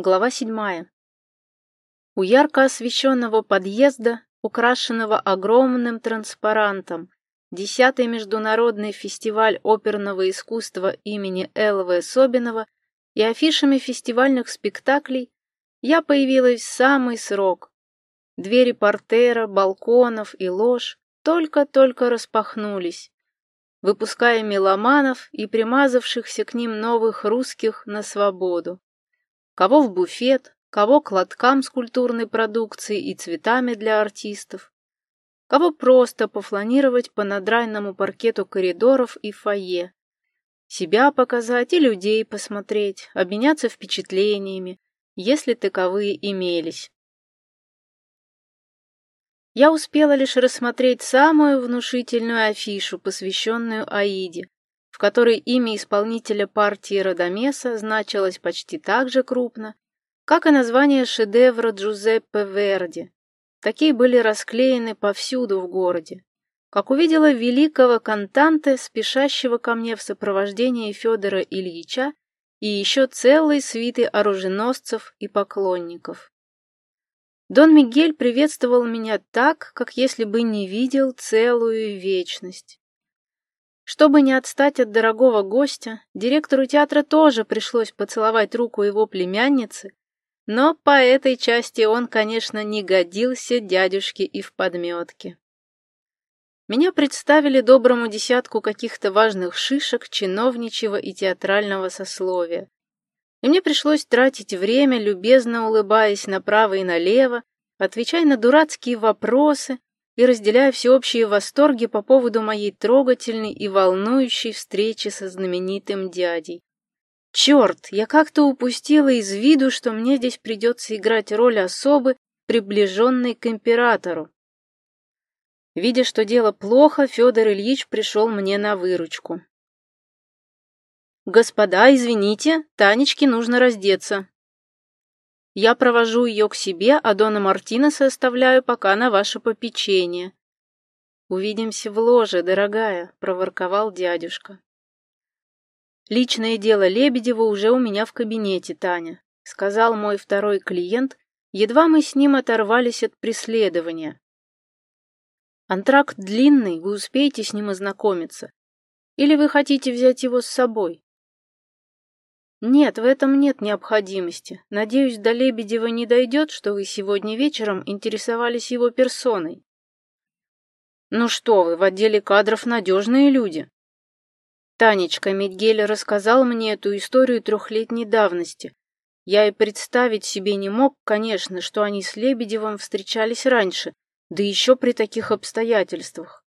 Глава седьмая. У ярко освещенного подъезда, украшенного огромным транспарантом, Десятый международный фестиваль оперного искусства имени Л.В. Собинова и афишами фестивальных спектаклей, я появилась в самый срок. Двери портера, балконов и лож только-только распахнулись, выпуская меломанов и примазавшихся к ним новых русских на свободу кого в буфет, кого к лоткам с культурной продукцией и цветами для артистов, кого просто пофланировать по надрайному паркету коридоров и фойе, себя показать и людей посмотреть, обменяться впечатлениями, если таковые имелись. Я успела лишь рассмотреть самую внушительную афишу, посвященную Аиде, в которой имя исполнителя партии Родомеса значилось почти так же крупно, как и название шедевра Джузеппе Верди. Такие были расклеены повсюду в городе. Как увидела великого кантанте, спешащего ко мне в сопровождении Федора Ильича и еще целой свиты оруженосцев и поклонников. Дон Мигель приветствовал меня так, как если бы не видел целую вечность. Чтобы не отстать от дорогого гостя, директору театра тоже пришлось поцеловать руку его племянницы, но по этой части он, конечно, не годился дядюшке и в подметке. Меня представили доброму десятку каких-то важных шишек чиновничьего и театрального сословия. И мне пришлось тратить время, любезно улыбаясь направо и налево, отвечая на дурацкие вопросы, и разделяя всеобщие восторги по поводу моей трогательной и волнующей встречи со знаменитым дядей. Черт, я как-то упустила из виду, что мне здесь придется играть роль особы, приближенной к императору. Видя, что дело плохо, Федор Ильич пришел мне на выручку. «Господа, извините, Танечке нужно раздеться. Я провожу ее к себе, а Дона Мартинеса оставляю пока на ваше попечение. Увидимся в ложе, дорогая, проворковал дядюшка. Личное дело Лебедева уже у меня в кабинете, Таня, сказал мой второй клиент, едва мы с ним оторвались от преследования. Антракт длинный, вы успеете с ним ознакомиться. Или вы хотите взять его с собой? «Нет, в этом нет необходимости. Надеюсь, до Лебедева не дойдет, что вы сегодня вечером интересовались его персоной». «Ну что вы, в отделе кадров надежные люди». Танечка Медгель рассказал мне эту историю трехлетней давности. Я и представить себе не мог, конечно, что они с Лебедевым встречались раньше, да еще при таких обстоятельствах.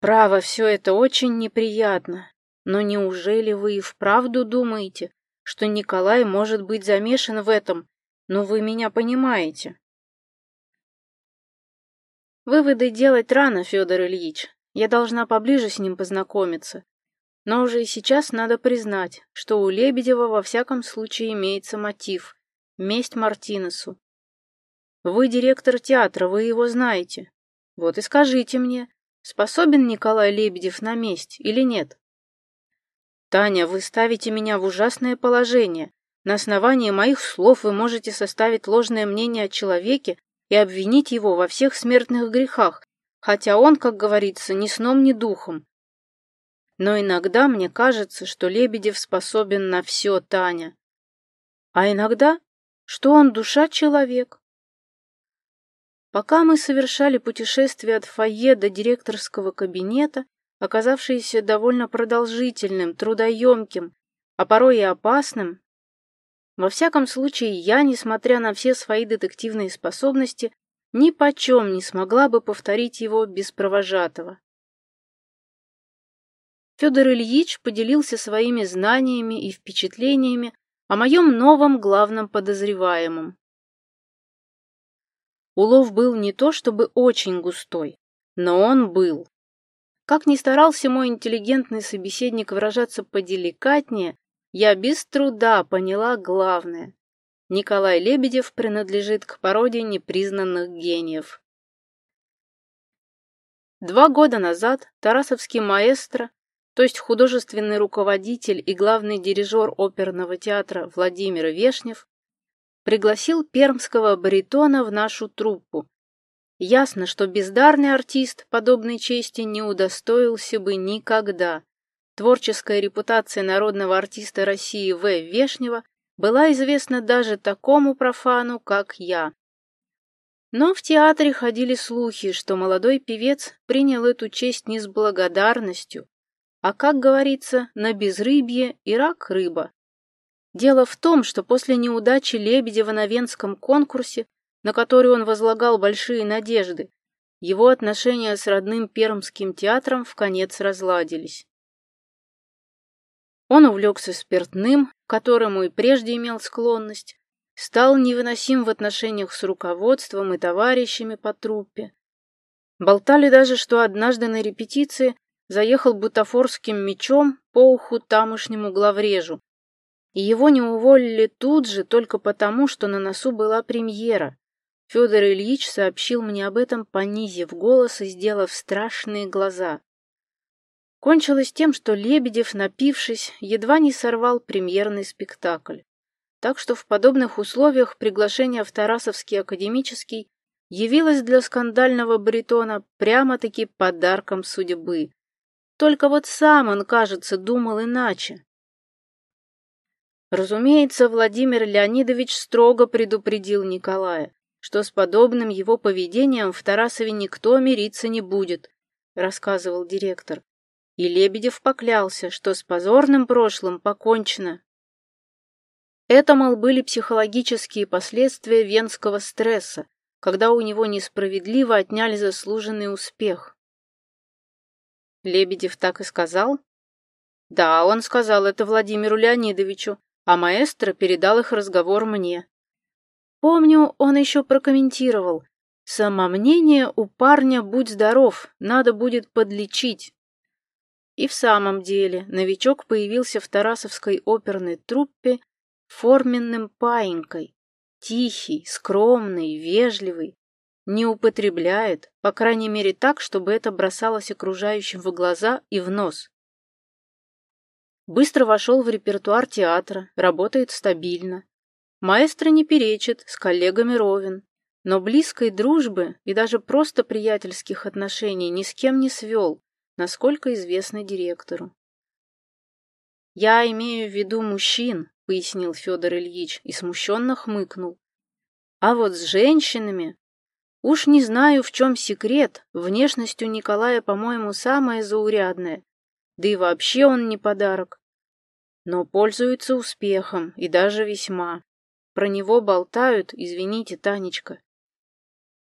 Право, все это очень неприятно. Но неужели вы и вправду думаете, что Николай может быть замешан в этом, но вы меня понимаете. Выводы делать рано, Федор Ильич. Я должна поближе с ним познакомиться. Но уже и сейчас надо признать, что у Лебедева во всяком случае имеется мотив — месть Мартинесу. Вы директор театра, вы его знаете. Вот и скажите мне, способен Николай Лебедев на месть или нет? «Таня, вы ставите меня в ужасное положение. На основании моих слов вы можете составить ложное мнение о человеке и обвинить его во всех смертных грехах, хотя он, как говорится, ни сном, ни духом. Но иногда мне кажется, что Лебедев способен на все, Таня. А иногда, что он душа-человек. Пока мы совершали путешествие от фойе до директорского кабинета, оказавшееся довольно продолжительным, трудоемким, а порой и опасным, во всяком случае, я, несмотря на все свои детективные способности, ни почем не смогла бы повторить его без провожатого. Федор Ильич поделился своими знаниями и впечатлениями о моем новом главном подозреваемом. Улов был не то чтобы очень густой, но он был. Как ни старался мой интеллигентный собеседник выражаться поделикатнее, я без труда поняла главное. Николай Лебедев принадлежит к породе непризнанных гениев. Два года назад тарасовский маэстро, то есть художественный руководитель и главный дирижер оперного театра Владимир Вешнев, пригласил пермского баритона в нашу труппу. Ясно, что бездарный артист подобной чести не удостоился бы никогда. Творческая репутация народного артиста России В. Вешнего была известна даже такому профану, как я. Но в театре ходили слухи, что молодой певец принял эту честь не с благодарностью, а, как говорится, на безрыбье и рак рыба. Дело в том, что после неудачи Лебедева на Венском конкурсе, на который он возлагал большие надежды, его отношения с родным пермским театром в конец разладились. Он увлекся спиртным, к которому и прежде имел склонность, стал невыносим в отношениях с руководством и товарищами по труппе. Болтали даже, что однажды на репетиции заехал бутафорским мечом по уху тамошнему главрежу, и его не уволили тут же только потому, что на носу была премьера. Федор Ильич сообщил мне об этом, понизив голос и сделав страшные глаза. Кончилось тем, что Лебедев, напившись, едва не сорвал премьерный спектакль. Так что в подобных условиях приглашение в Тарасовский академический явилось для скандального баритона прямо-таки подарком судьбы. Только вот сам он, кажется, думал иначе. Разумеется, Владимир Леонидович строго предупредил Николая, что с подобным его поведением в Тарасове никто мириться не будет, рассказывал директор. И Лебедев поклялся, что с позорным прошлым покончено. Это, мол, были психологические последствия венского стресса, когда у него несправедливо отняли заслуженный успех. Лебедев так и сказал? Да, он сказал это Владимиру Леонидовичу, а маэстро передал их разговор мне. Помню, он еще прокомментировал. Самомнение у парня будь здоров, надо будет подлечить. И в самом деле новичок появился в Тарасовской оперной труппе форменным паинькой, тихий, скромный, вежливый, не употребляет, по крайней мере так, чтобы это бросалось окружающим в глаза и в нос. Быстро вошел в репертуар театра, работает стабильно. Маэстро не перечит, с коллегами ровен, но близкой дружбы и даже просто приятельских отношений ни с кем не свел, насколько известно директору. Я имею в виду мужчин, пояснил Федор Ильич и смущенно хмыкнул. А вот с женщинами... Уж не знаю, в чем секрет, внешность у Николая, по-моему, самая заурядная, да и вообще он не подарок. Но пользуется успехом, и даже весьма. Про него болтают, извините, Танечка,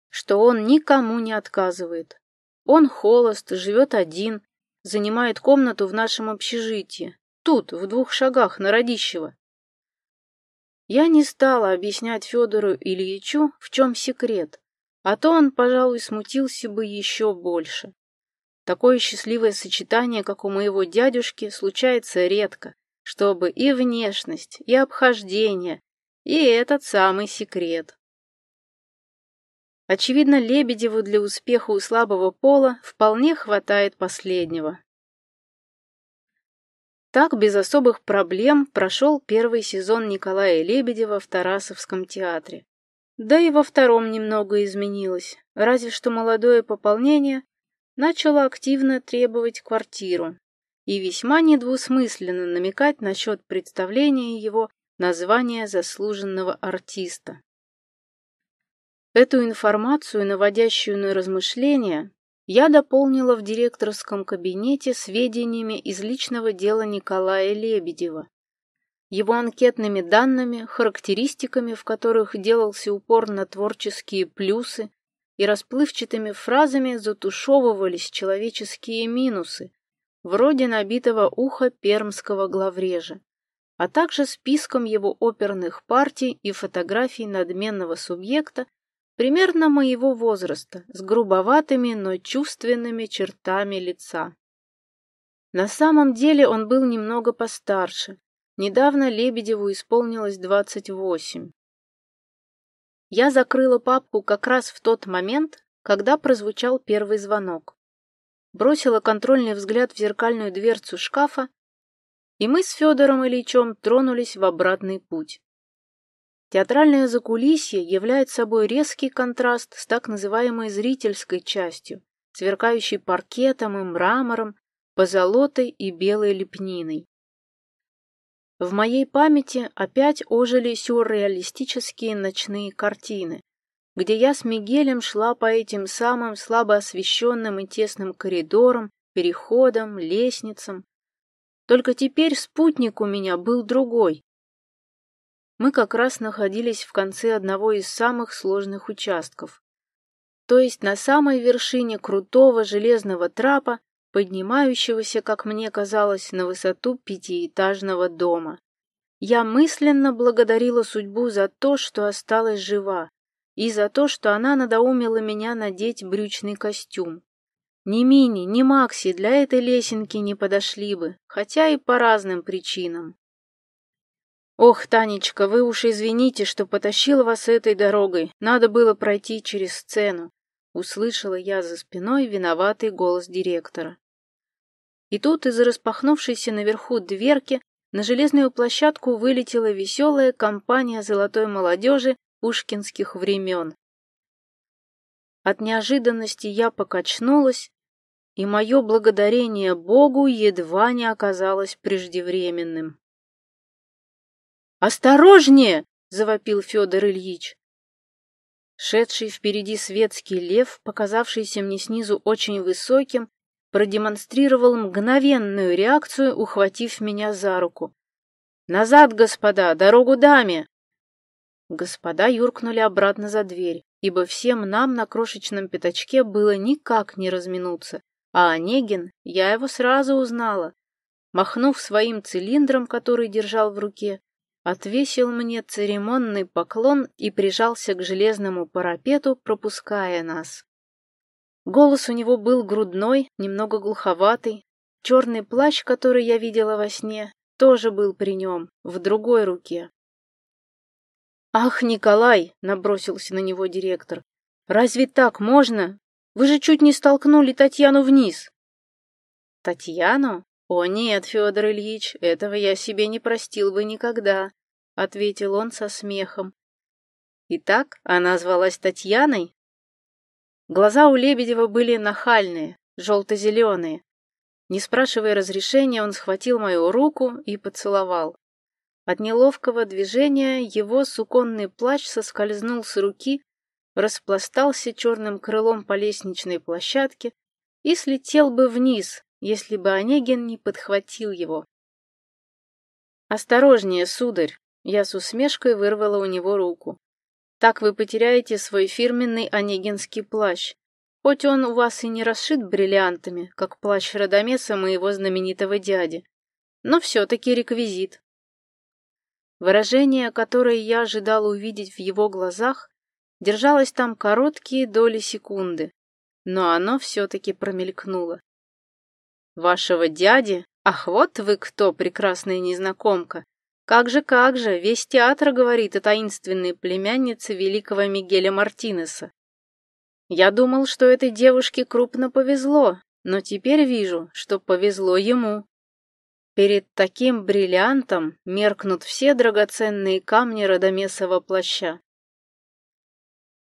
что он никому не отказывает. Он холост, живет один, занимает комнату в нашем общежитии, тут, в двух шагах, на Радищево. Я не стала объяснять Федору Ильичу, в чем секрет, а то он, пожалуй, смутился бы еще больше. Такое счастливое сочетание, как у моего дядюшки, случается редко, чтобы и внешность, и обхождение, и этот самый секрет. Очевидно, Лебедеву для успеха у слабого пола вполне хватает последнего. Так, без особых проблем, прошел первый сезон Николая Лебедева в Тарасовском театре. Да и во втором немного изменилось, разве что молодое пополнение начало активно требовать квартиру и весьма недвусмысленно намекать насчет представления его названия заслуженного артиста. Эту информацию, наводящую на размышления, я дополнила в директорском кабинете сведениями из личного дела Николая Лебедева, его анкетными данными, характеристиками, в которых делался упор на творческие плюсы, и расплывчатыми фразами затушевывались человеческие минусы, вроде набитого уха пермского главрежа, а также списком его оперных партий и фотографий надменного субъекта, примерно моего возраста, с грубоватыми, но чувственными чертами лица. На самом деле он был немного постарше. Недавно Лебедеву исполнилось 28. Я закрыла папку как раз в тот момент, когда прозвучал первый звонок. Бросила контрольный взгляд в зеркальную дверцу шкафа, и мы с Федором Ильичем тронулись в обратный путь. Театральное закулисье является собой резкий контраст с так называемой зрительской частью, сверкающей паркетом и мрамором, позолотой и белой лепниной. В моей памяти опять ожили сюрреалистические ночные картины, где я с Мигелем шла по этим самым слабо освещенным и тесным коридорам, переходам, лестницам. Только теперь спутник у меня был другой. Мы как раз находились в конце одного из самых сложных участков, то есть на самой вершине крутого железного трапа, поднимающегося, как мне казалось, на высоту пятиэтажного дома. Я мысленно благодарила судьбу за то, что осталась жива, и за то, что она надоумила меня надеть брючный костюм. Ни Мини, ни Макси для этой лесенки не подошли бы, хотя и по разным причинам. «Ох, Танечка, вы уж извините, что потащила вас этой дорогой, надо было пройти через сцену услышала я за спиной виноватый голос директора. И тут из распахнувшейся наверху дверки на железную площадку вылетела веселая компания золотой молодежи пушкинских времен. От неожиданности я покачнулась, и мое благодарение Богу едва не оказалось преждевременным. «Осторожнее!» — завопил Федор Ильич. Шедший впереди светский лев, показавшийся мне снизу очень высоким, продемонстрировал мгновенную реакцию, ухватив меня за руку. «Назад, господа! Дорогу даме!» Господа юркнули обратно за дверь, ибо всем нам на крошечном пятачке было никак не разминуться, а Онегин, я его сразу узнала. Махнув своим цилиндром, который держал в руке, отвесил мне церемонный поклон и прижался к железному парапету, пропуская нас. Голос у него был грудной, немного глуховатый. Черный плащ, который я видела во сне, тоже был при нем, в другой руке. «Ах, Николай!» — набросился на него директор. «Разве так можно? Вы же чуть не столкнули Татьяну вниз!» «Татьяну? О нет, Федор Ильич, этого я себе не простил бы никогда ответил он со смехом. Итак, она звалась Татьяной? Глаза у Лебедева были нахальные, желто-зеленые. Не спрашивая разрешения, он схватил мою руку и поцеловал. От неловкого движения его суконный плащ соскользнул с руки, распластался черным крылом по лестничной площадке и слетел бы вниз, если бы Онегин не подхватил его. «Осторожнее, сударь!» Я с усмешкой вырвала у него руку. Так вы потеряете свой фирменный онегинский плащ. Хоть он у вас и не расшит бриллиантами, как плащ Радомеса моего знаменитого дяди, но все-таки реквизит. Выражение, которое я ожидала увидеть в его глазах, держалось там короткие доли секунды, но оно все-таки промелькнуло. «Вашего дяди? Ах, вот вы кто, прекрасная незнакомка! Как же, как же, весь театр говорит о таинственной племяннице великого Мигеля Мартинеса. Я думал, что этой девушке крупно повезло, но теперь вижу, что повезло ему. Перед таким бриллиантом меркнут все драгоценные камни родомесова плаща.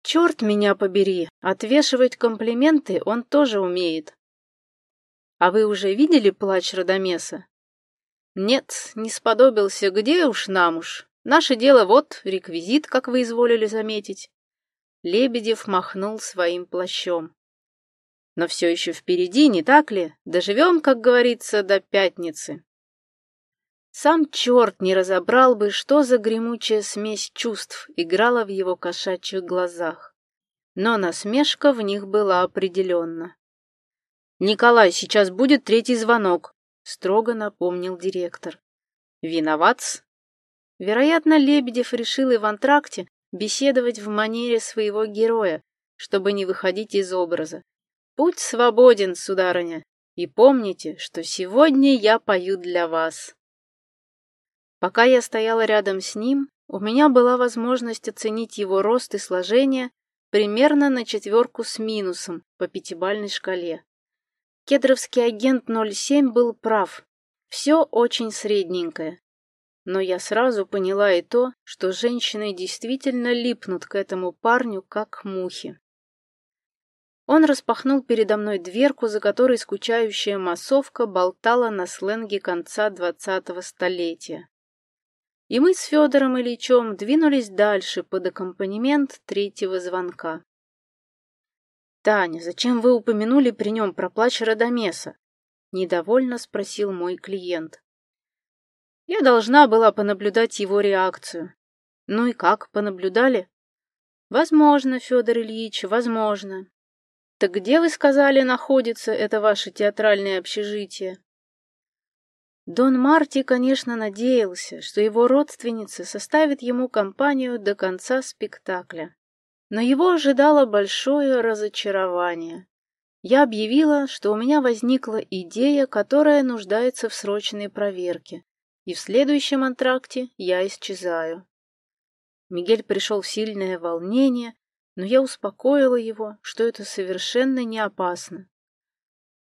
Черт меня побери, отвешивать комплименты он тоже умеет. А вы уже видели плащ Родомеса? Нет, не сподобился, где уж нам уж. Наше дело вот, реквизит, как вы изволили заметить. Лебедев махнул своим плащом. Но все еще впереди, не так ли? Доживем, как говорится, до пятницы. Сам черт не разобрал бы, что за гремучая смесь чувств играла в его кошачьих глазах. Но насмешка в них была определенно. «Николай, сейчас будет третий звонок строго напомнил директор. Виноват? Вероятно, Лебедев решил и в антракте беседовать в манере своего героя, чтобы не выходить из образа. Путь свободен, сударыня, и помните, что сегодня я пою для вас. Пока я стояла рядом с ним, у меня была возможность оценить его рост и сложение примерно на четверку с минусом по пятибальной шкале. Кедровский агент 07 был прав. Все очень средненькое. Но я сразу поняла и то, что женщины действительно липнут к этому парню, как мухи. Он распахнул передо мной дверку, за которой скучающая массовка болтала на сленге конца двадцатого столетия. И мы с Федором Ильичем двинулись дальше под аккомпанемент третьего звонка. «Таня, зачем вы упомянули при нем про плач Радомеса?» — недовольно спросил мой клиент. Я должна была понаблюдать его реакцию. Ну и как, понаблюдали? Возможно, Федор Ильич, возможно. Так где, вы сказали, находится это ваше театральное общежитие? Дон Марти, конечно, надеялся, что его родственница составит ему компанию до конца спектакля. Но его ожидало большое разочарование. Я объявила, что у меня возникла идея, которая нуждается в срочной проверке, и в следующем антракте я исчезаю. Мигель пришел в сильное волнение, но я успокоила его, что это совершенно не опасно.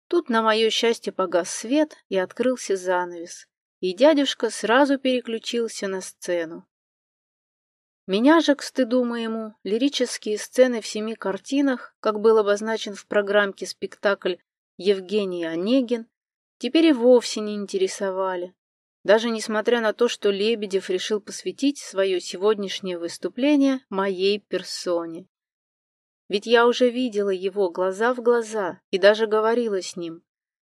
Тут, на мое счастье, погас свет и открылся занавес, и дядюшка сразу переключился на сцену. Меня же, к стыду моему, лирические сцены в семи картинах, как был обозначен в программке спектакль «Евгений Онегин», теперь и вовсе не интересовали даже несмотря на то, что Лебедев решил посвятить свое сегодняшнее выступление моей персоне. Ведь я уже видела его глаза в глаза и даже говорила с ним.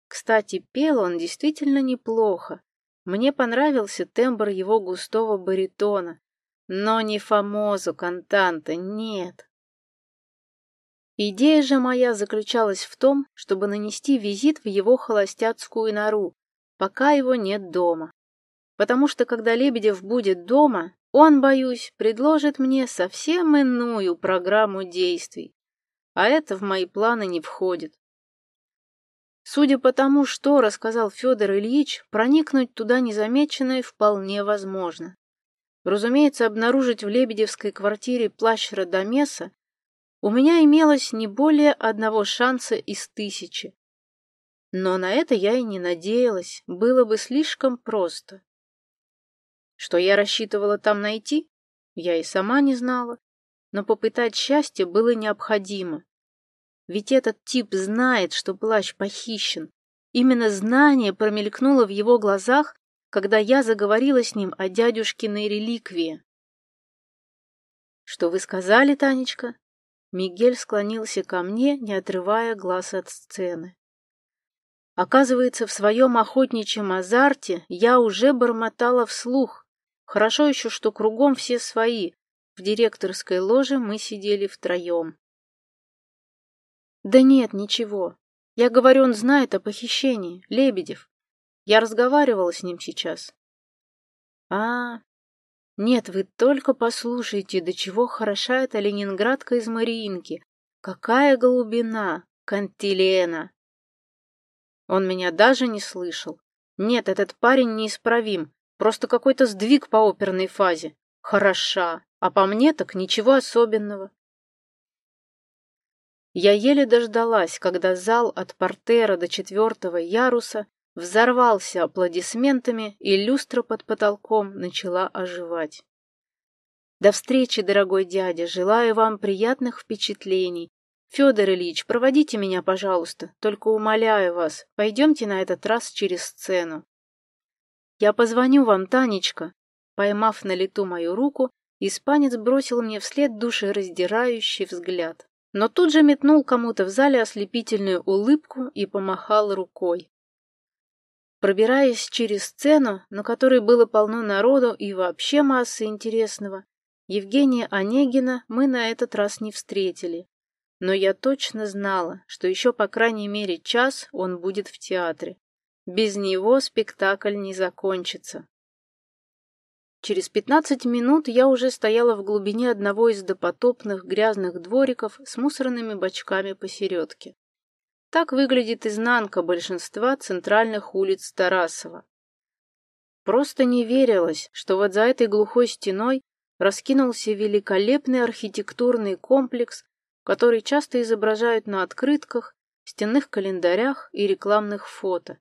Кстати, пел он действительно неплохо. Мне понравился тембр его густого баритона, но не фамозу кантанта, нет. Идея же моя заключалась в том, чтобы нанести визит в его холостяцкую нору, пока его нет дома потому что когда Лебедев будет дома, он, боюсь, предложит мне совсем иную программу действий, а это в мои планы не входит. Судя по тому, что рассказал Федор Ильич, проникнуть туда незамеченной вполне возможно. Разумеется, обнаружить в Лебедевской квартире плащ Радомеса у меня имелось не более одного шанса из тысячи. Но на это я и не надеялась, было бы слишком просто. Что я рассчитывала там найти, я и сама не знала, но попытать счастье было необходимо. Ведь этот тип знает, что плащ похищен. Именно знание промелькнуло в его глазах, когда я заговорила с ним о дядюшкиной реликвии. «Что вы сказали, Танечка?» Мигель склонился ко мне, не отрывая глаз от сцены. Оказывается, в своем охотничьем азарте я уже бормотала вслух, Хорошо еще, что кругом все свои. В директорской ложе мы сидели втроем. Да нет, ничего. Я говорю, он знает о похищении. Лебедев. Я разговаривала с ним сейчас. А, нет, вы только послушайте, до чего хороша эта ленинградка из Мариинки. Какая голубина, Кантилена. Он меня даже не слышал. Нет, этот парень неисправим. Просто какой-то сдвиг по оперной фазе. Хороша, а по мне так ничего особенного. Я еле дождалась, когда зал от портера до четвертого яруса взорвался аплодисментами, и люстра под потолком начала оживать. До встречи, дорогой дядя, желаю вам приятных впечатлений. Федор Ильич, проводите меня, пожалуйста, только умоляю вас, пойдемте на этот раз через сцену. «Я позвоню вам, Танечка!» Поймав на лету мою руку, испанец бросил мне вслед душераздирающий взгляд. Но тут же метнул кому-то в зале ослепительную улыбку и помахал рукой. Пробираясь через сцену, на которой было полно народу и вообще массы интересного, Евгения Онегина мы на этот раз не встретили. Но я точно знала, что еще по крайней мере час он будет в театре. Без него спектакль не закончится. Через пятнадцать минут я уже стояла в глубине одного из допотопных грязных двориков с мусорными бачками посередке. Так выглядит изнанка большинства центральных улиц Тарасова. Просто не верилось, что вот за этой глухой стеной раскинулся великолепный архитектурный комплекс, который часто изображают на открытках, стенных календарях и рекламных фото.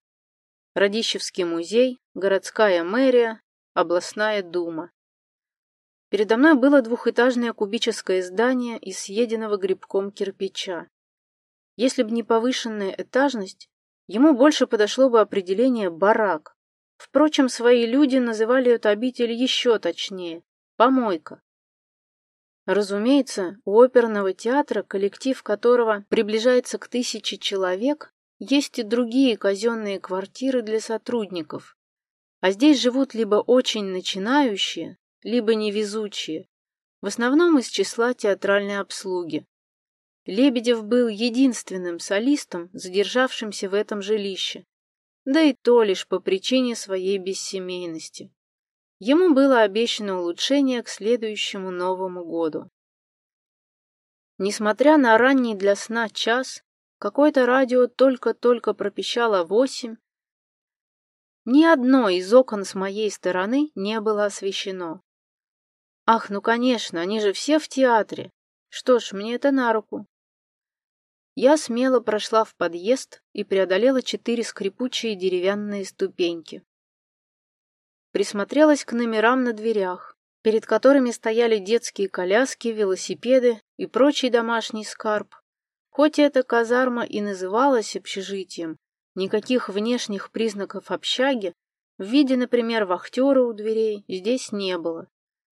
Радищевский музей, городская мэрия, областная дума. Передо мной было двухэтажное кубическое здание из съеденного грибком кирпича. Если бы не повышенная этажность, ему больше подошло бы определение «барак». Впрочем, свои люди называли эту обитель еще точнее – «помойка». Разумеется, у оперного театра, коллектив которого приближается к тысяче человек, есть и другие казенные квартиры для сотрудников. А здесь живут либо очень начинающие, либо невезучие, в основном из числа театральной обслуги. Лебедев был единственным солистом, задержавшимся в этом жилище, да и то лишь по причине своей бессемейности. Ему было обещано улучшение к следующему Новому году. Несмотря на ранний для сна час, какое-то радио только-только пропищало восемь, ни одно из окон с моей стороны не было освещено. Ах, ну конечно, они же все в театре. Что ж, мне это на руку. Я смело прошла в подъезд и преодолела четыре скрипучие деревянные ступеньки присмотрелась к номерам на дверях, перед которыми стояли детские коляски, велосипеды и прочий домашний скарб. Хоть эта казарма и называлась общежитием, никаких внешних признаков общаги в виде, например, вахтера у дверей здесь не было.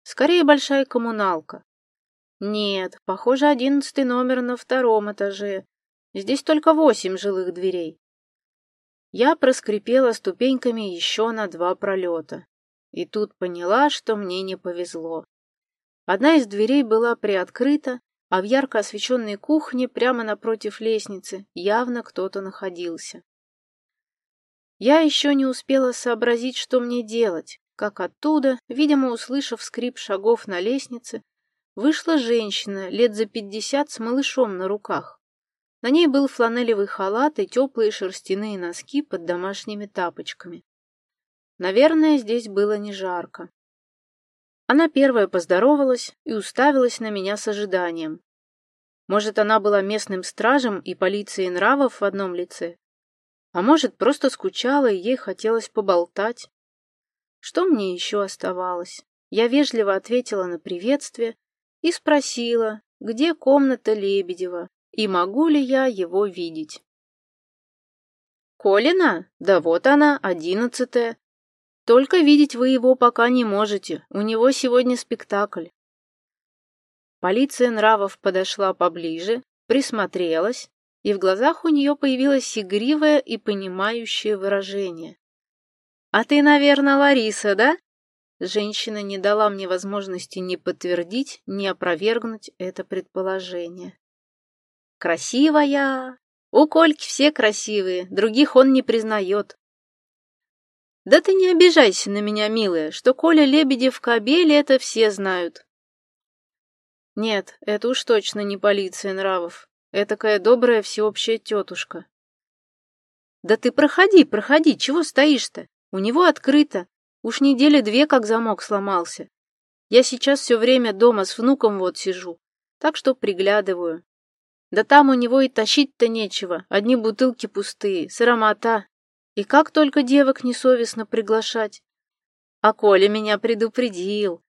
Скорее большая коммуналка. Нет, похоже, одиннадцатый номер на втором этаже. Здесь только восемь жилых дверей. Я проскрипела ступеньками еще на два пролета. И тут поняла, что мне не повезло. Одна из дверей была приоткрыта, а в ярко освещенной кухне прямо напротив лестницы явно кто-то находился. Я еще не успела сообразить, что мне делать, как оттуда, видимо, услышав скрип шагов на лестнице, вышла женщина лет за пятьдесят с малышом на руках. На ней был фланелевый халат и теплые шерстяные носки под домашними тапочками. Наверное, здесь было не жарко. Она первая поздоровалась и уставилась на меня с ожиданием. Может, она была местным стражем и полицией нравов в одном лице? А может, просто скучала и ей хотелось поболтать? Что мне еще оставалось? Я вежливо ответила на приветствие и спросила, где комната Лебедева, и могу ли я его видеть. «Колина? Да вот она, одиннадцатая. Только видеть вы его пока не можете, у него сегодня спектакль». Полиция нравов подошла поближе, присмотрелась, и в глазах у нее появилось игривое и понимающее выражение. «А ты, наверное, Лариса, да?» Женщина не дала мне возможности ни подтвердить, ни опровергнуть это предположение. Красивая. У Кольки все красивые, других он не признает. Да ты не обижайся на меня, милая, что Коля Лебедев кобель, это все знают. Нет, это уж точно не полиция нравов. Этакая добрая всеобщая тетушка. Да ты проходи, проходи, чего стоишь-то? У него открыто. Уж недели две как замок сломался. Я сейчас все время дома с внуком вот сижу, так что приглядываю. Да там у него и тащить-то нечего, одни бутылки пустые, сыромота. И как только девок несовестно приглашать. А Коля меня предупредил.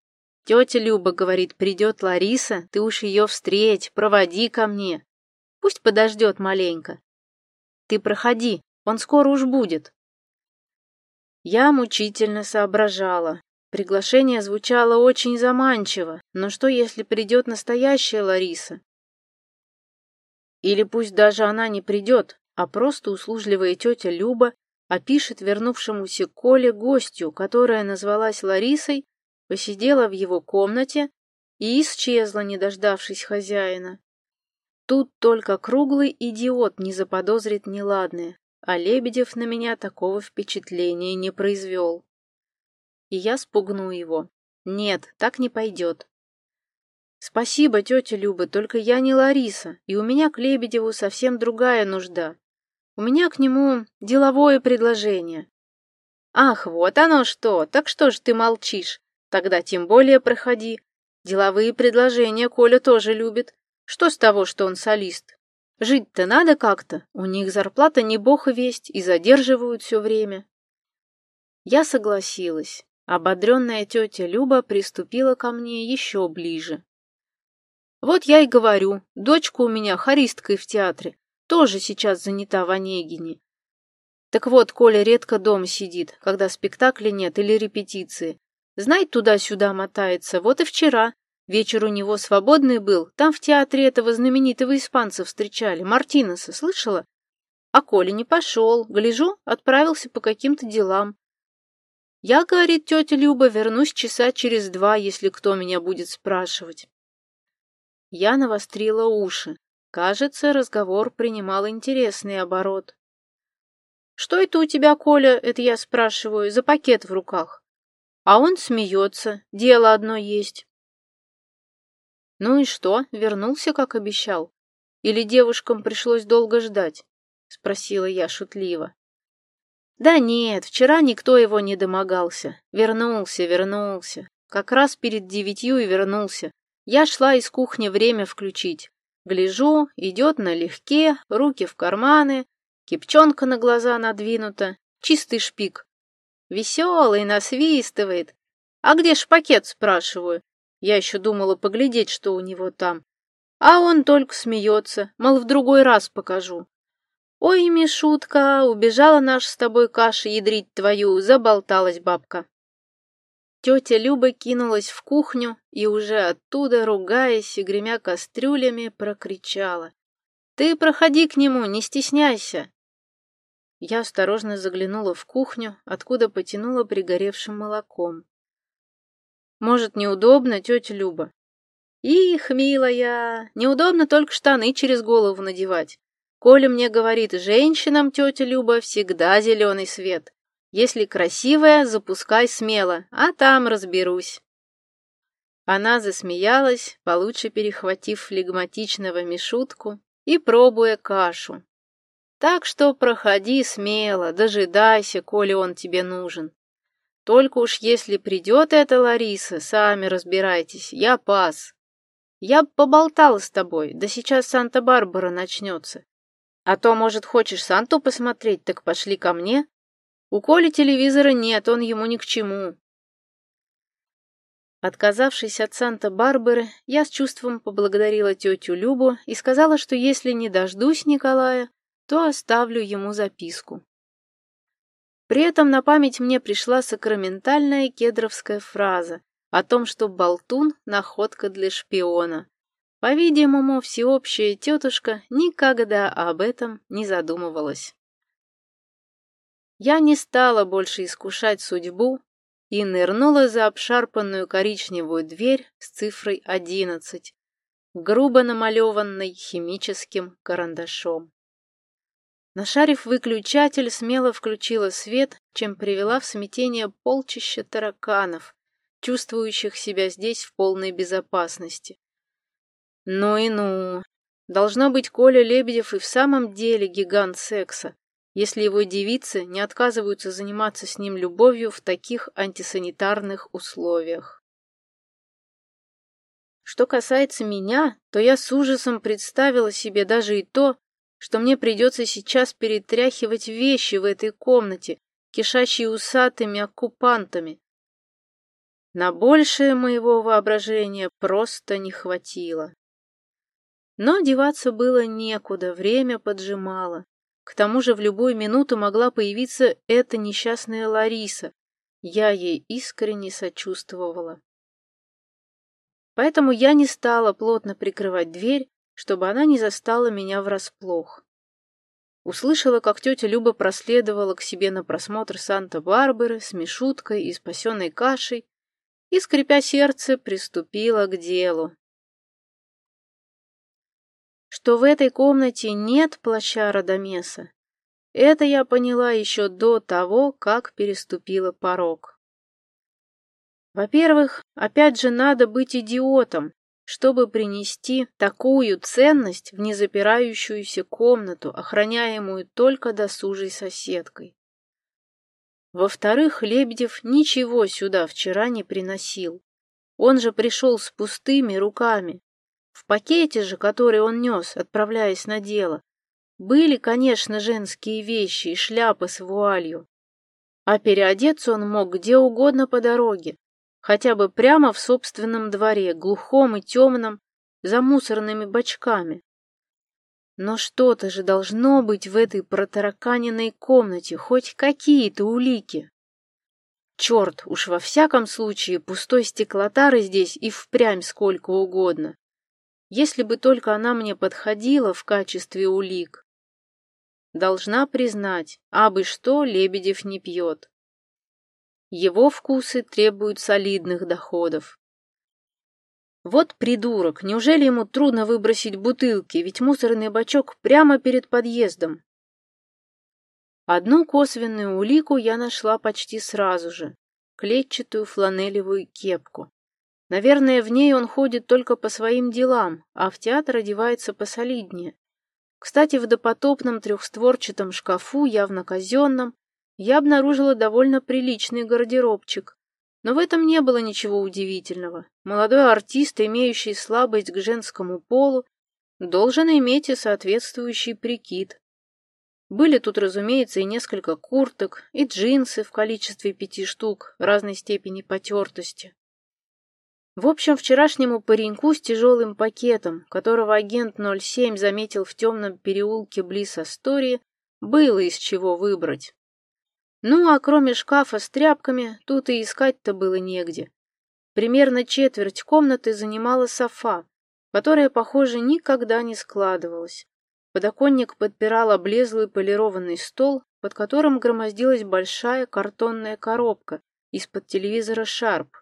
Тетя Люба говорит, придет Лариса, ты уж ее встреть, проводи ко мне. Пусть подождет маленько. Ты проходи, он скоро уж будет. Я мучительно соображала. Приглашение звучало очень заманчиво, но что, если придет настоящая Лариса? Или пусть даже она не придет, а просто услужливая тетя Люба опишет вернувшемуся Коле гостью, которая назвалась Ларисой, посидела в его комнате и исчезла, не дождавшись хозяина. Тут только круглый идиот не заподозрит неладное, а Лебедев на меня такого впечатления не произвел. И я спугну его. Нет, так не пойдет. Спасибо, тетя Люба, только я не Лариса, и у меня к Лебедеву совсем другая нужда. У меня к нему деловое предложение. Ах, вот оно что, так что ж ты молчишь? Тогда тем более проходи. Деловые предложения Коля тоже любит. Что с того, что он солист? Жить-то надо как-то, у них зарплата не бог весть, и задерживают все время. Я согласилась. Ободренная тетя Люба приступила ко мне еще ближе. Вот я и говорю, дочка у меня хористкой в театре, тоже сейчас занята в Онегине. Так вот, Коля редко дома сидит, когда спектакля нет или репетиции. Знай, туда-сюда мотается. Вот и вчера. Вечер у него свободный был. Там в театре этого знаменитого испанца встречали, Мартинеса, слышала? А Коля не пошел. Гляжу, отправился по каким-то делам. Я, говорит тетя Люба, вернусь часа через два, если кто меня будет спрашивать. Я навострила уши. Кажется, разговор принимал интересный оборот. «Что это у тебя, Коля?» — это я спрашиваю, за пакет в руках. А он смеется, дело одно есть. Ну и что, вернулся, как обещал? Или девушкам пришлось долго ждать? Спросила я шутливо. Да нет, вчера никто его не домогался. Вернулся, вернулся. Как раз перед девятью и вернулся. Я шла из кухни время включить. Гляжу, идет налегке, руки в карманы, кипчонка на глаза надвинута, чистый шпик. Веселый, насвистывает. А где ж пакет, спрашиваю. Я еще думала поглядеть, что у него там. А он только смеется, мол, в другой раз покажу. Ой, Мишутка, убежала наша с тобой каша ядрить твою, заболталась бабка. Тетя Люба кинулась в кухню и уже оттуда, ругаясь и гремя кастрюлями, прокричала. «Ты проходи к нему, не стесняйся!» Я осторожно заглянула в кухню, откуда потянула пригоревшим молоком. «Может, неудобно, тетя Люба?» «Их, милая, неудобно только штаны через голову надевать. Коля мне говорит, женщинам, тетя Люба, всегда зеленый свет. Если красивая, запускай смело, а там разберусь. Она засмеялась, получше перехватив флегматичного Мишутку и пробуя кашу. Так что проходи смело, дожидайся, коли он тебе нужен. Только уж если придет эта Лариса, сами разбирайтесь, я пас. Я б поболтала с тобой, да сейчас Санта-Барбара начнется. А то, может, хочешь Санту посмотреть, так пошли ко мне. У Коли телевизора нет, он ему ни к чему. Отказавшись от Санта-Барбары, я с чувством поблагодарила тетю Любу и сказала, что если не дождусь Николая, то оставлю ему записку. При этом на память мне пришла сакраментальная кедровская фраза о том, что болтун — находка для шпиона. По-видимому, всеобщая тетушка никогда об этом не задумывалась. Я не стала больше искушать судьбу и нырнула за обшарпанную коричневую дверь с цифрой одиннадцать, грубо намалеванной химическим карандашом. Нашарив выключатель, смело включила свет, чем привела в смятение полчища тараканов, чувствующих себя здесь в полной безопасности. Ну и ну. Должно быть, Коля Лебедев и в самом деле гигант секса, если его девицы не отказываются заниматься с ним любовью в таких антисанитарных условиях. Что касается меня, то я с ужасом представила себе даже и то, что мне придется сейчас перетряхивать вещи в этой комнате, кишащей усатыми оккупантами. На большее моего воображения просто не хватило. Но деваться было некуда, время поджимало. К тому же в любую минуту могла появиться эта несчастная Лариса. Я ей искренне сочувствовала. Поэтому я не стала плотно прикрывать дверь, чтобы она не застала меня врасплох. Услышала, как тетя Люба проследовала к себе на просмотр Санта-Барбары с Мишуткой и спасенной кашей и, скрипя сердце, приступила к делу что в этой комнате нет плаща Радамеса. Это я поняла еще до того, как переступила порог. Во-первых, опять же надо быть идиотом, чтобы принести такую ценность в незапирающуюся комнату, охраняемую только досужей соседкой. Во-вторых, Лебедев ничего сюда вчера не приносил. Он же пришел с пустыми руками, в пакете же, который он нес, отправляясь на дело, были, конечно, женские вещи и шляпы с вуалью. а переодеться он мог где угодно по дороге, хотя бы прямо в собственном дворе, глухом и темном, за мусорными бачками. Но что-то же должно быть в этой протараканенной комнате, хоть какие-то улики. Черт, уж во всяком случае, пустой стеклотары здесь и впрямь сколько угодно. Если бы только она мне подходила в качестве улик. Должна признать, абы что Лебедев не пьет. Его вкусы требуют солидных доходов. Вот придурок, неужели ему трудно выбросить бутылки, ведь мусорный бачок прямо перед подъездом? Одну косвенную улику я нашла почти сразу же — клетчатую фланелевую кепку. Наверное, в ней он ходит только по своим делам, а в театр одевается посолиднее. Кстати, в допотопном трехстворчатом шкафу, явно казенном, я обнаружила довольно приличный гардеробчик. Но в этом не было ничего удивительного. Молодой артист, имеющий слабость к женскому полу, должен иметь и соответствующий прикид. Были тут, разумеется, и несколько курток, и джинсы в количестве пяти штук разной степени потертости. В общем, вчерашнему пареньку с тяжелым пакетом, которого агент 07 заметил в темном переулке близ Астории, было из чего выбрать. Ну, а кроме шкафа с тряпками, тут и искать-то было негде. Примерно четверть комнаты занимала софа, которая, похоже, никогда не складывалась. Подоконник подпирал облезлый полированный стол, под которым громоздилась большая картонная коробка из-под телевизора «Шарп»,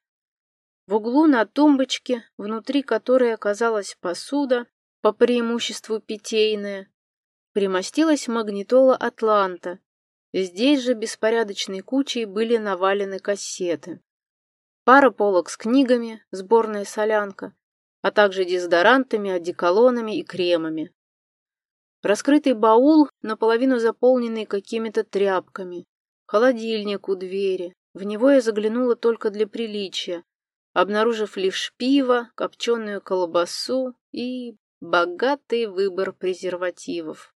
в углу на тумбочке, внутри которой оказалась посуда, по преимуществу питейная, примостилась магнитола «Атланта». Здесь же беспорядочной кучей были навалены кассеты. Пара полок с книгами, сборная солянка, а также дезодорантами, одеколонами и кремами. Раскрытый баул, наполовину заполненный какими-то тряпками. Холодильник у двери. В него я заглянула только для приличия, обнаружив лишь пиво, копченую колбасу и богатый выбор презервативов.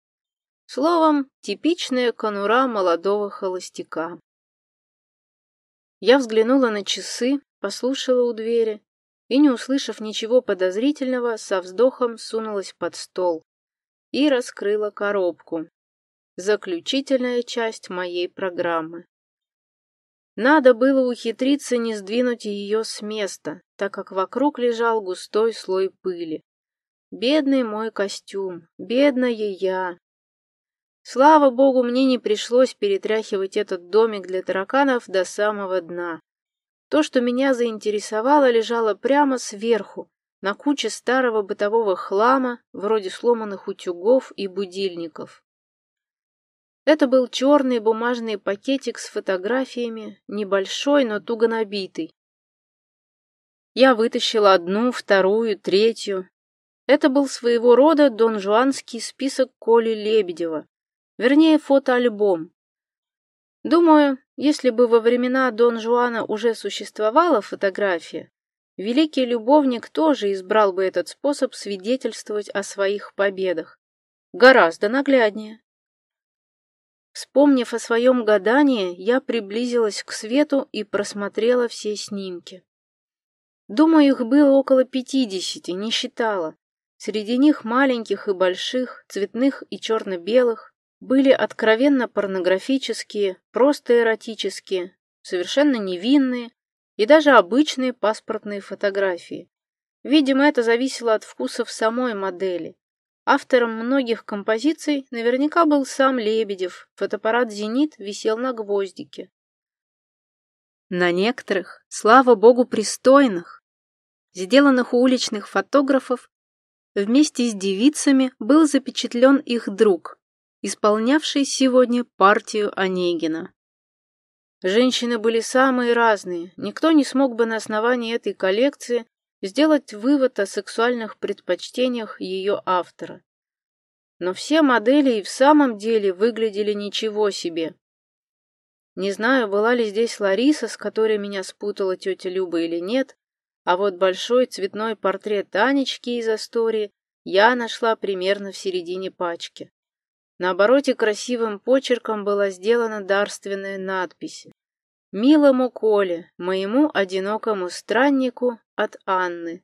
Словом, типичная конура молодого холостяка. Я взглянула на часы, послушала у двери и, не услышав ничего подозрительного, со вздохом сунулась под стол и раскрыла коробку. Заключительная часть моей программы. Надо было ухитриться не сдвинуть ее с места, так как вокруг лежал густой слой пыли. Бедный мой костюм, бедная я. Слава богу, мне не пришлось перетряхивать этот домик для тараканов до самого дна. То, что меня заинтересовало, лежало прямо сверху, на куче старого бытового хлама, вроде сломанных утюгов и будильников. Это был черный бумажный пакетик с фотографиями, небольшой, но туго набитый. Я вытащила одну, вторую, третью. Это был своего рода донжуанский список Коли Лебедева, вернее, фотоальбом. Думаю, если бы во времена Дон Жуана уже существовала фотография, великий любовник тоже избрал бы этот способ свидетельствовать о своих победах. Гораздо нагляднее. Вспомнив о своем гадании, я приблизилась к свету и просмотрела все снимки. Думаю, их было около пятидесяти, не считала. Среди них маленьких и больших, цветных и черно-белых, были откровенно порнографические, просто эротические, совершенно невинные и даже обычные паспортные фотографии. Видимо, это зависело от вкусов самой модели. Автором многих композиций наверняка был сам Лебедев, фотоаппарат «Зенит» висел на гвоздике. На некоторых, слава богу, пристойных, сделанных у уличных фотографов, вместе с девицами был запечатлен их друг, исполнявший сегодня партию Онегина. Женщины были самые разные, никто не смог бы на основании этой коллекции сделать вывод о сексуальных предпочтениях ее автора. Но все модели и в самом деле выглядели ничего себе. Не знаю, была ли здесь Лариса, с которой меня спутала тетя Люба или нет, а вот большой цветной портрет Анечки из истории я нашла примерно в середине пачки. На обороте красивым почерком была сделана дарственная надпись «Милому Коле, моему одинокому страннику от Анны.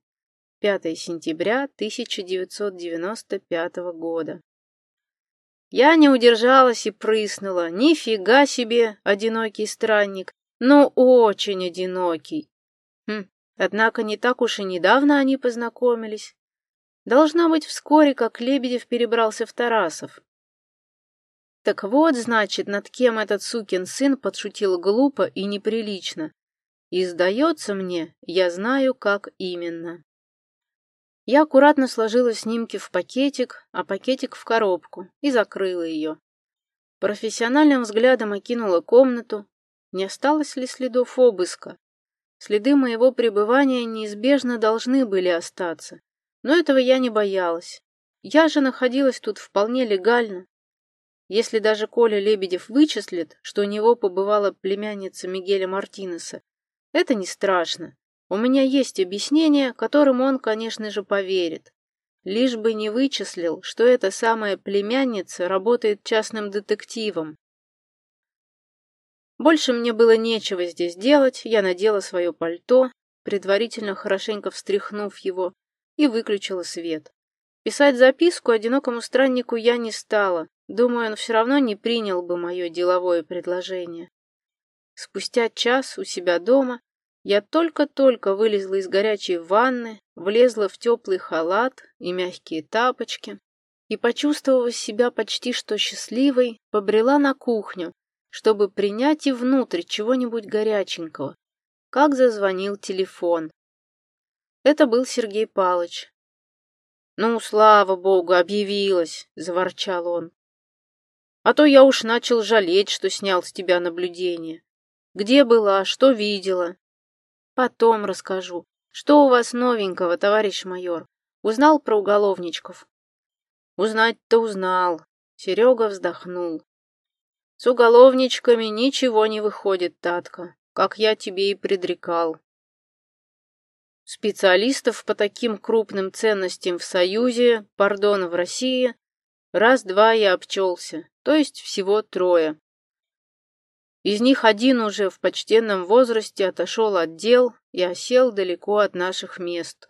5 сентября 1995 года». Я не удержалась и прыснула. Нифига себе, одинокий странник, но очень одинокий. Хм, однако не так уж и недавно они познакомились. Должно быть вскоре, как Лебедев перебрался в Тарасов. Так вот, значит, над кем этот сукин сын подшутил глупо и неприлично. И сдается мне, я знаю, как именно. Я аккуратно сложила снимки в пакетик, а пакетик в коробку и закрыла ее. Профессиональным взглядом окинула комнату. Не осталось ли следов обыска? Следы моего пребывания неизбежно должны были остаться. Но этого я не боялась. Я же находилась тут вполне легально, если даже Коля Лебедев вычислит, что у него побывала племянница Мигеля Мартинеса, это не страшно. У меня есть объяснение, которому он, конечно же, поверит. Лишь бы не вычислил, что эта самая племянница работает частным детективом. Больше мне было нечего здесь делать, я надела свое пальто, предварительно хорошенько встряхнув его, и выключила свет. Писать записку одинокому страннику я не стала, Думаю, он все равно не принял бы мое деловое предложение. Спустя час у себя дома я только-только вылезла из горячей ванны, влезла в теплый халат и мягкие тапочки и, почувствовав себя почти что счастливой, побрела на кухню, чтобы принять и внутрь чего-нибудь горяченького, как зазвонил телефон. Это был Сергей Палыч. «Ну, слава богу, объявилась!» — заворчал он. А то я уж начал жалеть, что снял с тебя наблюдение. Где была, что видела? Потом расскажу. Что у вас новенького, товарищ майор? Узнал про уголовничков? Узнать-то узнал. Серега вздохнул. С уголовничками ничего не выходит, Татка, как я тебе и предрекал. Специалистов по таким крупным ценностям в Союзе, пардон, в России, раз-два я обчелся то есть всего трое. Из них один уже в почтенном возрасте отошел от дел и осел далеко от наших мест.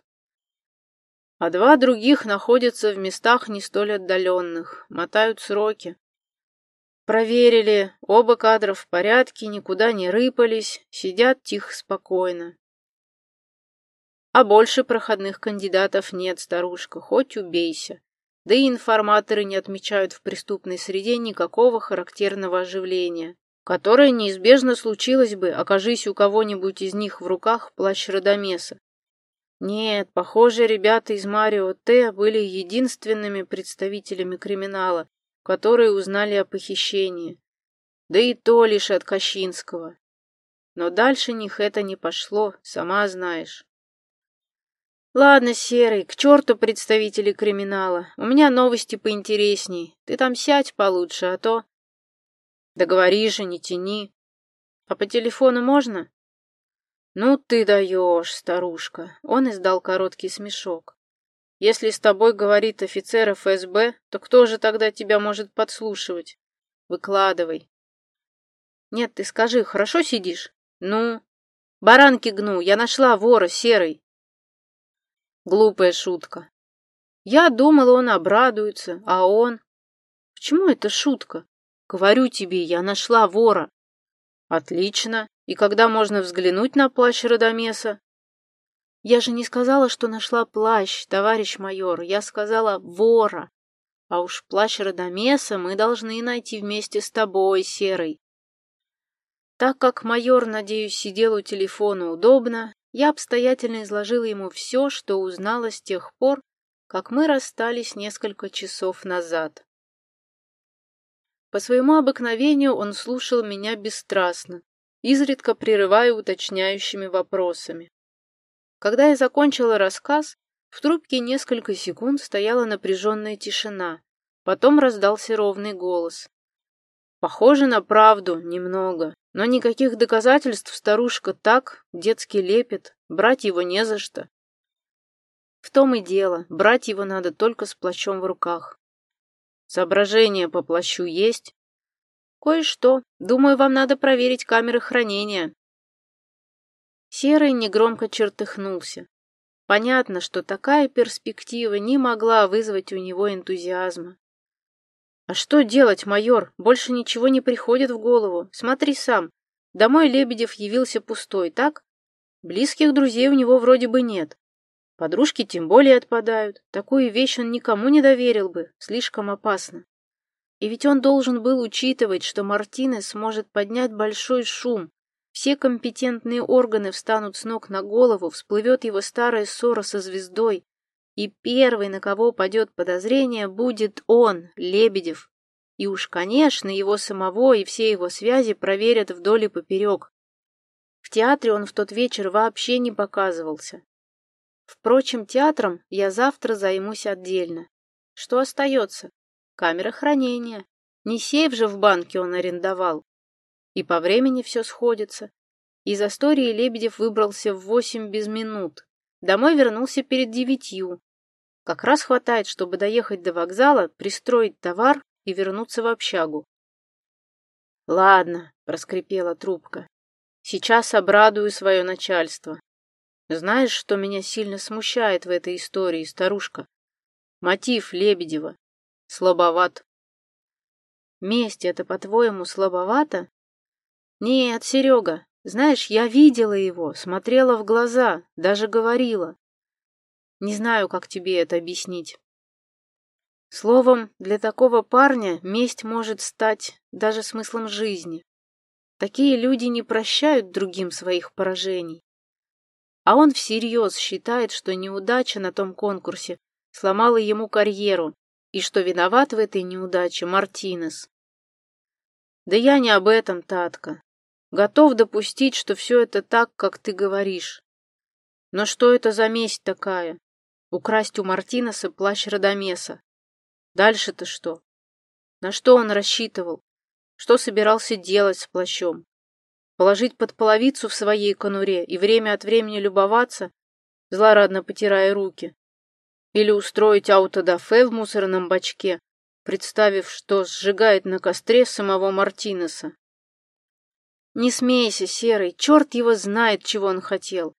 А два других находятся в местах не столь отдаленных, мотают сроки. Проверили, оба кадра в порядке, никуда не рыпались, сидят тихо спокойно. А больше проходных кандидатов нет, старушка, хоть убейся. Да и информаторы не отмечают в преступной среде никакого характерного оживления, которое неизбежно случилось бы, окажись у кого-нибудь из них в руках плащ Родомеса. Нет, похоже, ребята из Марио Т были единственными представителями криминала, которые узнали о похищении. Да и то лишь от Кащинского. Но дальше них это не пошло, сама знаешь. Ладно, Серый, к черту представители криминала. У меня новости поинтересней. Ты там сядь получше, а то... Договори же, не тяни. А по телефону можно? Ну ты даешь, старушка. Он издал короткий смешок. Если с тобой говорит офицер ФСБ, то кто же тогда тебя может подслушивать? Выкладывай. Нет, ты скажи, хорошо сидишь? Ну? Баранки гну, я нашла вора, Серый. Глупая шутка. Я думала, он обрадуется, а он... Почему это шутка? Говорю тебе, я нашла вора. Отлично. И когда можно взглянуть на плащ Радомеса? Я же не сказала, что нашла плащ, товарищ майор. Я сказала вора. А уж плащ Радомеса мы должны найти вместе с тобой, Серый. Так как майор, надеюсь, сидел у телефона удобно, я обстоятельно изложила ему все, что узнала с тех пор, как мы расстались несколько часов назад. По своему обыкновению он слушал меня бесстрастно, изредка прерывая уточняющими вопросами. Когда я закончила рассказ, в трубке несколько секунд стояла напряженная тишина, потом раздался ровный голос. Похоже на правду, немного. Но никаких доказательств старушка так, детский лепет, брать его не за что. В том и дело, брать его надо только с плащом в руках. Соображения по плащу есть? Кое-что. Думаю, вам надо проверить камеры хранения. Серый негромко чертыхнулся. Понятно, что такая перспектива не могла вызвать у него энтузиазма. «А что делать, майор? Больше ничего не приходит в голову. Смотри сам. Домой Лебедев явился пустой, так? Близких друзей у него вроде бы нет. Подружки тем более отпадают. Такую вещь он никому не доверил бы. Слишком опасно. И ведь он должен был учитывать, что Мартинес может поднять большой шум. Все компетентные органы встанут с ног на голову, всплывет его старая ссора со звездой. И первый, на кого упадет подозрение, будет он, Лебедев. И уж, конечно, его самого и все его связи проверят вдоль и поперек. В театре он в тот вечер вообще не показывался. Впрочем, театром я завтра займусь отдельно. Что остается? Камера хранения. Не сейф же в банке он арендовал. И по времени все сходится. Из Астории Лебедев выбрался в восемь без минут. Домой вернулся перед девятью. Как раз хватает, чтобы доехать до вокзала, пристроить товар и вернуться в общагу. «Ладно», — проскрипела трубка, — «сейчас обрадую свое начальство. Знаешь, что меня сильно смущает в этой истории, старушка? Мотив Лебедева. Слабоват». «Месть — это, по-твоему, слабовато?» «Нет, Серега, знаешь, я видела его, смотрела в глаза, даже говорила. Не знаю, как тебе это объяснить. Словом, для такого парня месть может стать даже смыслом жизни. Такие люди не прощают другим своих поражений. А он всерьез считает, что неудача на том конкурсе сломала ему карьеру, и что виноват в этой неудаче Мартинес. Да я не об этом, Татка. Готов допустить, что все это так, как ты говоришь. Но что это за месть такая? Украсть у Мартинеса плащ Радамеса. Дальше-то что? На что он рассчитывал? Что собирался делать с плащом? Положить под половицу в своей конуре и время от времени любоваться, злорадно потирая руки? Или устроить аутодафе в мусорном бачке, представив, что сжигает на костре самого Мартинеса? Не смейся, Серый, черт его знает, чего он хотел.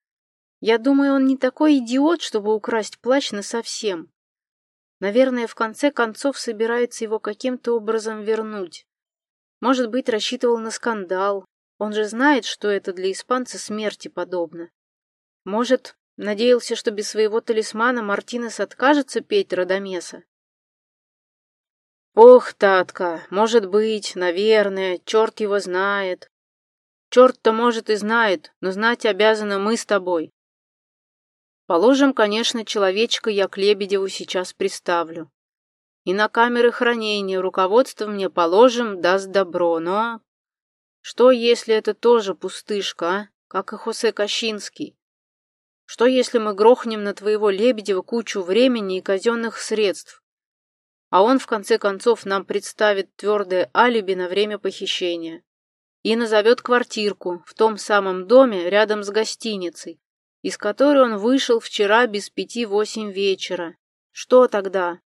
Я думаю, он не такой идиот, чтобы украсть плащ насовсем. Наверное, в конце концов собирается его каким-то образом вернуть. Может быть, рассчитывал на скандал. Он же знает, что это для испанца смерти подобно. Может, надеялся, что без своего талисмана Мартинес откажется петь Радамеса? Ох, Татка, может быть, наверное, черт его знает. Черт-то, может, и знает, но знать обязаны мы с тобой. Положим, конечно, человечка я к Лебедеву сейчас приставлю. И на камеры хранения руководство мне, положим, даст добро, но... Что, если это тоже пустышка, а? Как и Хосе Кощинский? Что, если мы грохнем на твоего Лебедева кучу времени и казенных средств? А он, в конце концов, нам представит твердое алиби на время похищения и назовет квартирку в том самом доме рядом с гостиницей, из которой он вышел вчера без пяти восемь вечера. Что тогда?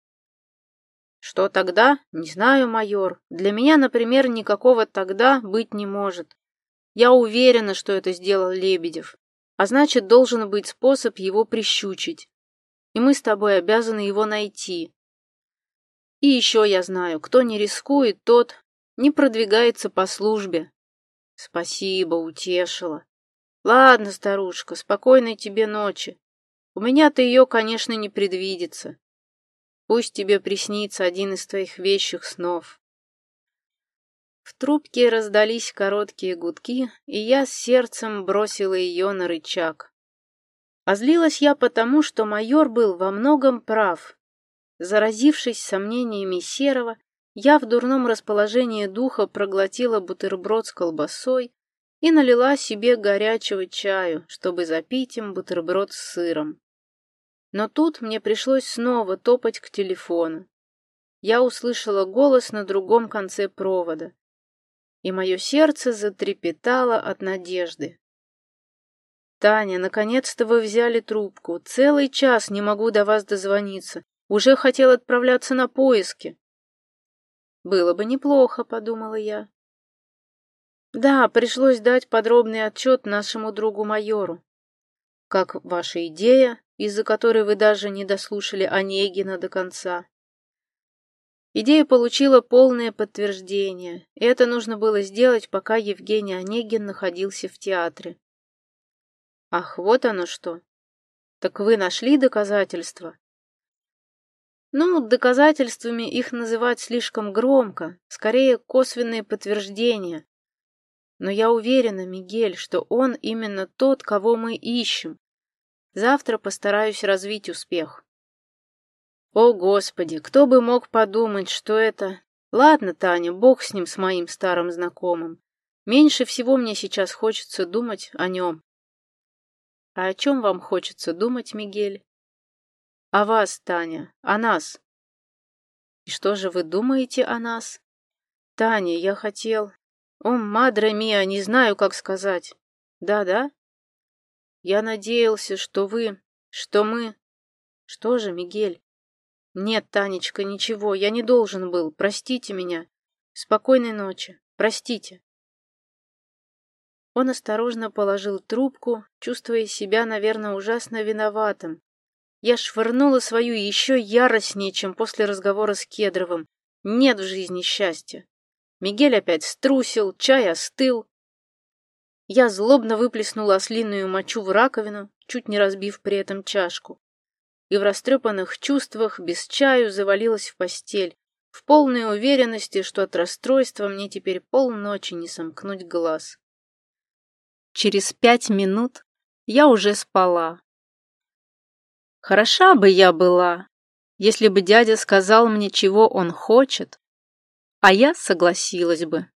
Что тогда? Не знаю, майор. Для меня, например, никакого тогда быть не может. Я уверена, что это сделал Лебедев. А значит, должен быть способ его прищучить. И мы с тобой обязаны его найти. И еще я знаю, кто не рискует, тот не продвигается по службе. Спасибо, утешила. Ладно, старушка, спокойной тебе ночи. У меня-то ее, конечно, не предвидится. Пусть тебе приснится один из твоих вещих снов. В трубке раздались короткие гудки, и я с сердцем бросила ее на рычаг. А злилась я потому, что майор был во многом прав. Заразившись сомнениями Серого, я в дурном расположении духа проглотила бутерброд с колбасой, и налила себе горячего чаю, чтобы запить им бутерброд с сыром. Но тут мне пришлось снова топать к телефону. Я услышала голос на другом конце провода, и мое сердце затрепетало от надежды. «Таня, наконец-то вы взяли трубку. Целый час не могу до вас дозвониться. Уже хотел отправляться на поиски». Было бы неплохо, подумала я. Да, пришлось дать подробный отчет нашему другу-майору. Как ваша идея, из-за которой вы даже не дослушали Онегина до конца? Идея получила полное подтверждение, и это нужно было сделать, пока Евгений Онегин находился в театре. Ах, вот оно что. Так вы нашли доказательства? Ну, доказательствами их называть слишком громко, скорее косвенные подтверждения. Но я уверена, Мигель, что он именно тот, кого мы ищем. Завтра постараюсь развить успех. О, Господи, кто бы мог подумать, что это... Ладно, Таня, бог с ним, с моим старым знакомым. Меньше всего мне сейчас хочется думать о нем. А о чем вам хочется думать, Мигель? О вас, Таня, о нас. И что же вы думаете о нас? Таня, я хотел... О, мадре мия, не знаю, как сказать. Да-да? Я надеялся, что вы... Что мы... Что же, Мигель? Нет, Танечка, ничего, я не должен был. Простите меня. Спокойной ночи. Простите. Он осторожно положил трубку, чувствуя себя, наверное, ужасно виноватым. Я швырнула свою еще яростнее, чем после разговора с Кедровым. Нет в жизни счастья. Мигель опять струсил, чай остыл. Я злобно выплеснула ослиную мочу в раковину, чуть не разбив при этом чашку. И в растрепанных чувствах без чаю завалилась в постель, в полной уверенности, что от расстройства мне теперь полночи не сомкнуть глаз. Через пять минут я уже спала. Хороша бы я была, если бы дядя сказал мне, чего он хочет, а я согласилась бы.